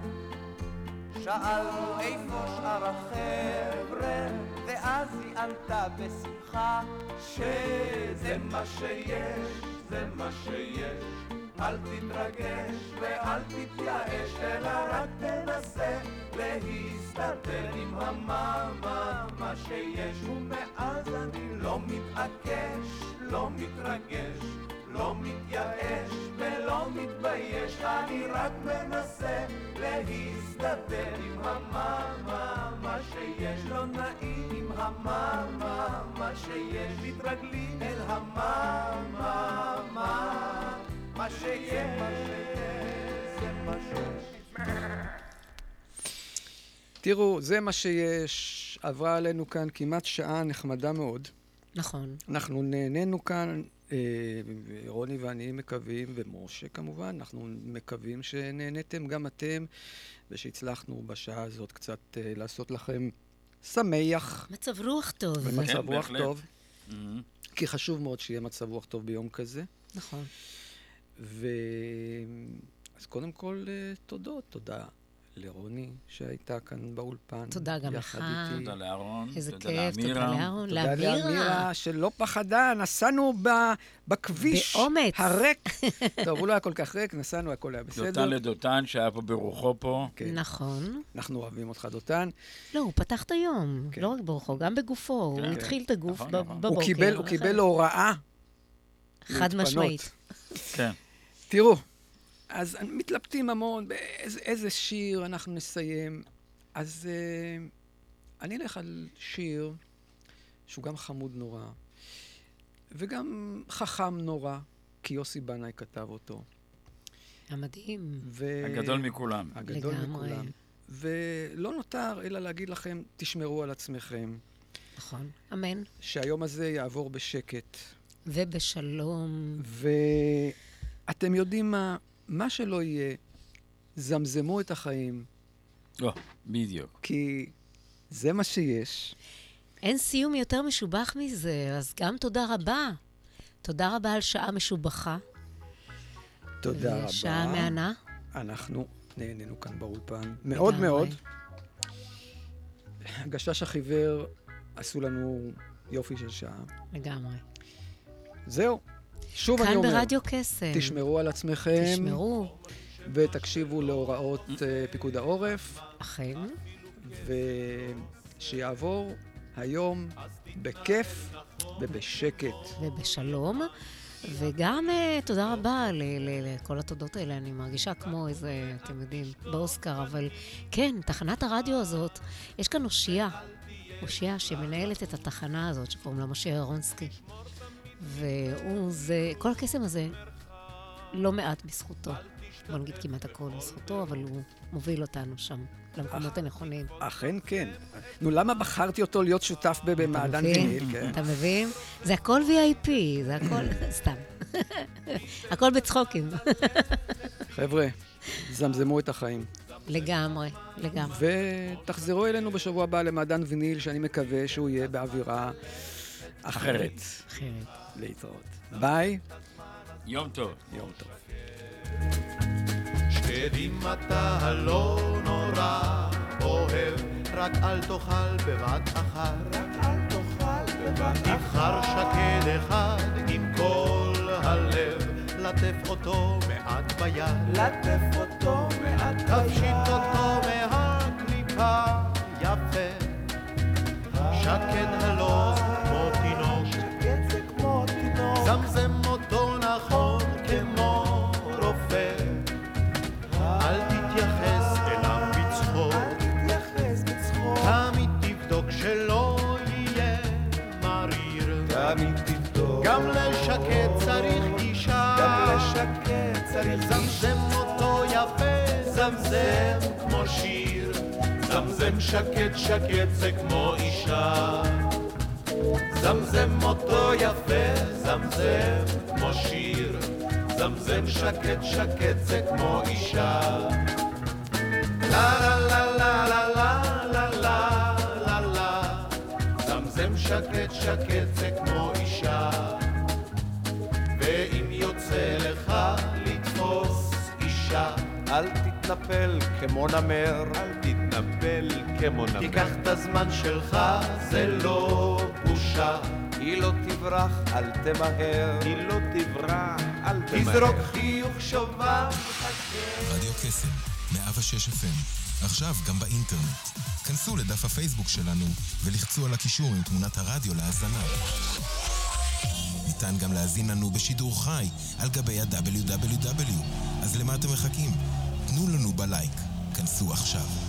שאלנו איפה שאר החבר'ה, ואז היא ענתה בשמחה, שזה מה שיש, זה מה שיש. אל תתרגש ואל תתייאש, אלא רק תנסה להסתדר עם המה מה שיש. ומאז אני לא מתעקש, לא מתרגש, לא מתייאש ולא מתבייש, אני רק מנסה להסתדר עם המה מה שיש. לא נעים עם המה מה שיש, תתרגלי אל המה מה מה מה שיש, זה מה שיש. תראו, זה מה שיש. עברה עלינו כאן כמעט שעה נחמדה מאוד. נכון. אנחנו נהנינו כאן, אה, רוני ואני מקווים, ומשה כמובן, אנחנו מקווים שנהניתם גם אתם, ושהצלחנו בשעה הזאת קצת אה, לעשות לכם שמח. מצב רוח טוב. ומצב כן, רוח בהחלט. טוב. כי חשוב מאוד שיהיה מצב רוח טוב ביום כזה. נכון. ו... אז קודם כל, אה, תודות. תודה לרוני שהייתה כאן באולפן. תודה גם יחד לך. איתי. תודה לאהרון. איזה תודה כיף, תודה לאמירה. לאהרון. תודה לאמירה. שלא פחדה, נסענו. בכביש. באומץ. הריק. טוב, הוא לא היה כל כך ריק, נסענו, הכל היה בסדר. דותן לדותן, שהיה פה ברוחו פה. כן. נכון. אנחנו אוהבים אותך, דותן. לא, הוא פתח את היום, לא רק ברוחו, גם בגופו. הוא כן. התחיל את הגוף נכון, נכון. בבוקר. הוא קיבל, הוא קיבל הוראה. חד. משמעית. כן. תראו, אז מתלבטים המון באיזה איזה שיר אנחנו נסיים. אז uh, אני אלך על שיר שהוא גם חמוד נורא, וגם חכם נורא, כי יוסי בנאי כתב אותו. המדהים. ו... הגדול מכולם. הגדול לגמרי. מכולם. ולא נותר אלא להגיד לכם, תשמרו על עצמכם. נכון. אמן. שהיום הזה יעבור בשקט. ובשלום. ואתם יודעים מה? מה שלא יהיה, זמזמו את החיים. לא, בדיוק. כי זה מה שיש. אין סיום יותר משובח מזה, אז גם תודה רבה. תודה רבה על שעה משובחה. תודה רבה. שעה מהנה. אנחנו נהנינו כאן באולפן. מאוד. מאוד. גשש החיוור עשו לנו יופי של שעה. לגמרי. זהו. שוב אני כאן אומר, ברדיו קסם. תשמרו על עצמכם. תשמרו. ותקשיבו להוראות אה, פיקוד העורף. אכן. ושיעבור היום בכיף ובשקט. ובשלום. וגם uh, תודה רבה לכל התודות האלה. אני מרגישה כמו איזה, אתם יודעים, באוסקר, אבל כן, תחנת הרדיו הזאת, יש כאן אושייה. אושייה שמנהלת את התחנה הזאת, שקוראים לה משה אהרונסקי. והוא, זה, כל הקסם הזה, לא מעט בזכותו. בוא נגיד כמעט הכל בזכותו, אבל הוא מוביל אותנו שם, למקומות הנכונים. אכן כן. נו, למה בחרתי אותו להיות שותף במעדן? ויניל? כן. אתה מבין? זה הכל VIP, זה הכל, סתם. הכל בצחוקים. חבר'ה, זמזמו את החיים. לגמרי, לגמרי. ותחזרו אלינו בשבוע הבא למעדן ויניל, שאני מקווה שהוא יהיה באווירה אחרת. אחרת. להתראות. ביי. יום טוב. יום טוב. שקדים אתה הלא נורא אוהב, רק אל תאכל בבת אחת. רק אל תאכל בבת אחת. תבחר שקד אחד עם כל הלב, לטף אותו מעט ביד. לטף אותו מעט ביד. תפשיט אותו מהקליפה יפה. שקד הלא יפה, זמזם כמו שיר. זמזם שקט שקט זה כמו אישה. זמזם אותו יפה, זמזם כמו שיר. זמזם שקט שקט זה כמו אישה. לה לה לה לה לה לה לה לה לה לה זמזם שקט שקט זה כמו אישה. ואם יוצא לך לתפוס אישה, אל תתנפל כמו נמר. אל תתנפל כמו נמר. תיקח את הזמן שלך, זה לא בושה. היא לא תברח, אל תמהר. היא לא תברח, אל תמהר. תזרוק חיוך שובה. רדיו קסם, 106 FM, עכשיו גם באינטרנט. כנסו לדף הפייסבוק שלנו ולחצו על הקישור עם תמונת הרדיו להאזנה. ניתן גם להאזין לנו בשידור חי על גבי ה-WW. אז למה אתם מחכים? תנו לנו בלייק. כנסו עכשיו.